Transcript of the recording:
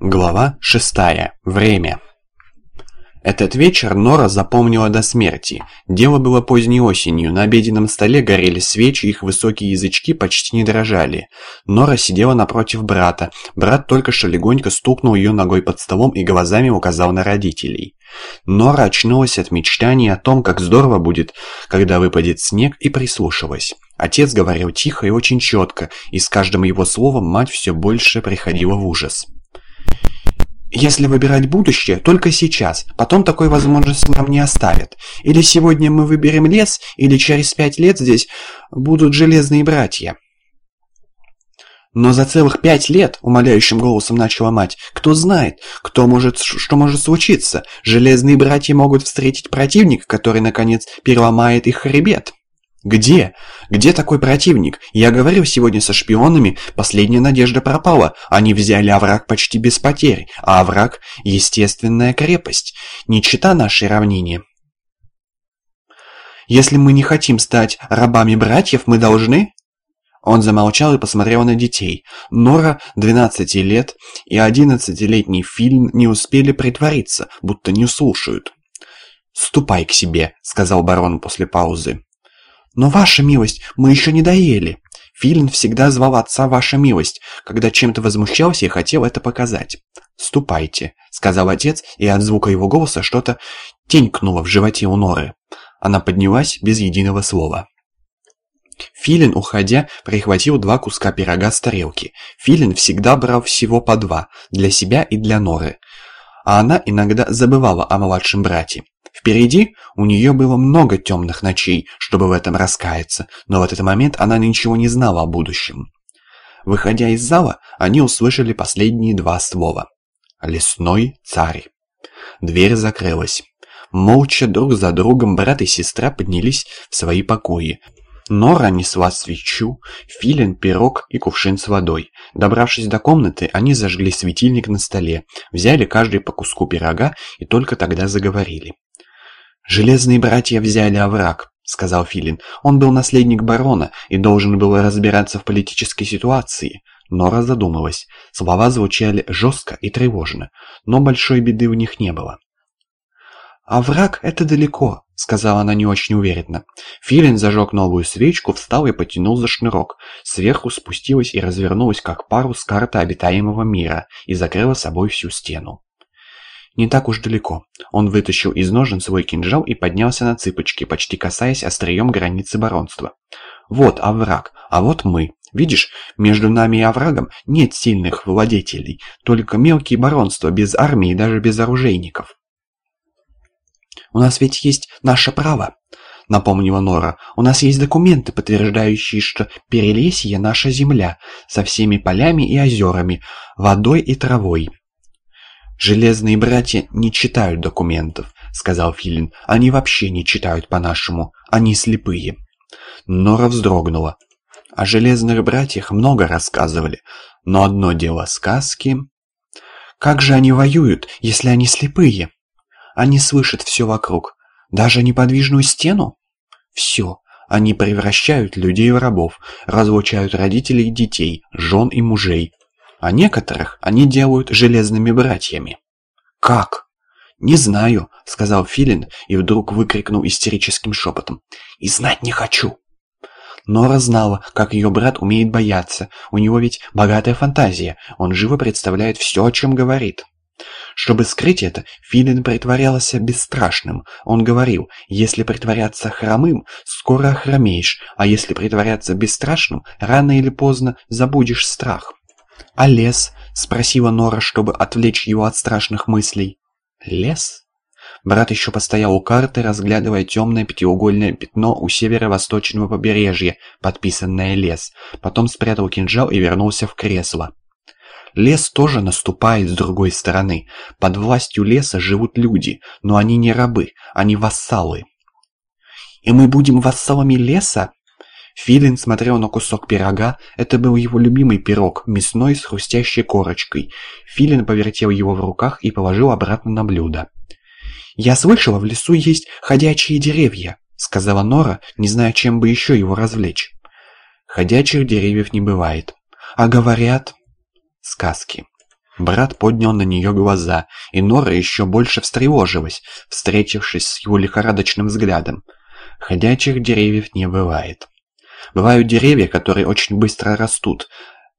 Глава 6. Время. Этот вечер Нора запомнила до смерти. Дело было поздней осенью, на обеденном столе горели свечи, их высокие язычки почти не дрожали. Нора сидела напротив брата. Брат только что легонько стукнул ее ногой под столом и глазами указал на родителей. Нора очнулась от мечтаний о том, как здорово будет, когда выпадет снег, и прислушалась. Отец говорил тихо и очень четко, и с каждым его словом мать все больше приходила в ужас. Если выбирать будущее, только сейчас. Потом такой возможности нам не оставят. Или сегодня мы выберем лес, или через пять лет здесь будут железные братья. Но за целых пять лет, умоляющим голосом начала мать, кто знает, кто может, что может случиться. Железные братья могут встретить противника, который, наконец, переломает их хребет. «Где? Где такой противник? Я говорил сегодня со шпионами, последняя надежда пропала. Они взяли овраг почти без потерь, а овраг – естественная крепость, не чита нашей равнине». «Если мы не хотим стать рабами братьев, мы должны...» Он замолчал и посмотрел на детей. Нора, 12 лет, и 11-летний Фильм не успели притвориться, будто не слушают. «Ступай к себе», — сказал барон после паузы. «Но, ваша милость, мы еще не доели!» Филин всегда звал отца «Ваша милость», когда чем-то возмущался и хотел это показать. «Ступайте», — сказал отец, и от звука его голоса что-то тенькнуло в животе у Норы. Она поднялась без единого слова. Филин, уходя, прихватил два куска пирога с тарелки. Филин всегда брал всего по два, для себя и для Норы. А она иногда забывала о младшем брате. Впереди у нее было много темных ночей, чтобы в этом раскаяться, но в этот момент она ничего не знала о будущем. Выходя из зала, они услышали последние два слова. «Лесной царь». Дверь закрылась. Молча друг за другом брат и сестра поднялись в свои покои. Нора несла свечу, филин, пирог и кувшин с водой. Добравшись до комнаты, они зажгли светильник на столе, взяли каждый по куску пирога и только тогда заговорили. «Железные братья взяли овраг», — сказал Филин. «Он был наследник барона и должен был разбираться в политической ситуации». Нора задумалась. Слова звучали жестко и тревожно, но большой беды у них не было. «А это далеко», — сказала она не очень уверенно. Филин зажег новую свечку, встал и потянул за шнурок. Сверху спустилась и развернулась, как парус карта обитаемого мира, и закрыла собой всю стену. Не так уж далеко. Он вытащил из ножен свой кинжал и поднялся на цыпочки, почти касаясь острием границы баронства. Вот овраг, а вот мы. Видишь, между нами и оврагом нет сильных владетелей, только мелкие баронства, без армии и даже без оружейников. «У нас ведь есть наше право», — напомнила Нора. «У нас есть документы, подтверждающие, что Перелесье — наша земля, со всеми полями и озерами, водой и травой». «Железные братья не читают документов», — сказал Филин. «Они вообще не читают по-нашему. Они слепые». Нора вздрогнула. О железных братьях много рассказывали, но одно дело сказки. Как же они воюют, если они слепые? Они слышат все вокруг, даже неподвижную стену? Все. Они превращают людей в рабов, разлучают родителей и детей, жен и мужей, а некоторых они делают железными братьями. Как? Не знаю, сказал Филин и вдруг выкрикнул истерическим шепотом. И знать не хочу. Нора знала, как ее брат умеет бояться. У него ведь богатая фантазия. Он живо представляет все, о чем говорит. Чтобы скрыть это, Филин притворялся бесстрашным. Он говорил, если притворяться хромым, скоро охромеешь, а если притворяться бесстрашным, рано или поздно забудешь страх. «А лес?» — спросила Нора, чтобы отвлечь его от страшных мыслей. «Лес?» Брат еще постоял у карты, разглядывая темное пятиугольное пятно у северо-восточного побережья, подписанное «Лес». Потом спрятал кинжал и вернулся в кресло. Лес тоже наступает с другой стороны. Под властью леса живут люди, но они не рабы, они вассалы. «И мы будем вассалами леса?» Филин смотрел на кусок пирога. Это был его любимый пирог, мясной с хрустящей корочкой. Филин повертел его в руках и положил обратно на блюдо. «Я слышала, в лесу есть ходячие деревья», — сказала Нора, не зная, чем бы еще его развлечь. «Ходячих деревьев не бывает. А говорят...» «Сказки». Брат поднял на нее глаза, и Нора еще больше встревожилась, встретившись с его лихорадочным взглядом. Ходячих деревьев не бывает. Бывают деревья, которые очень быстро растут,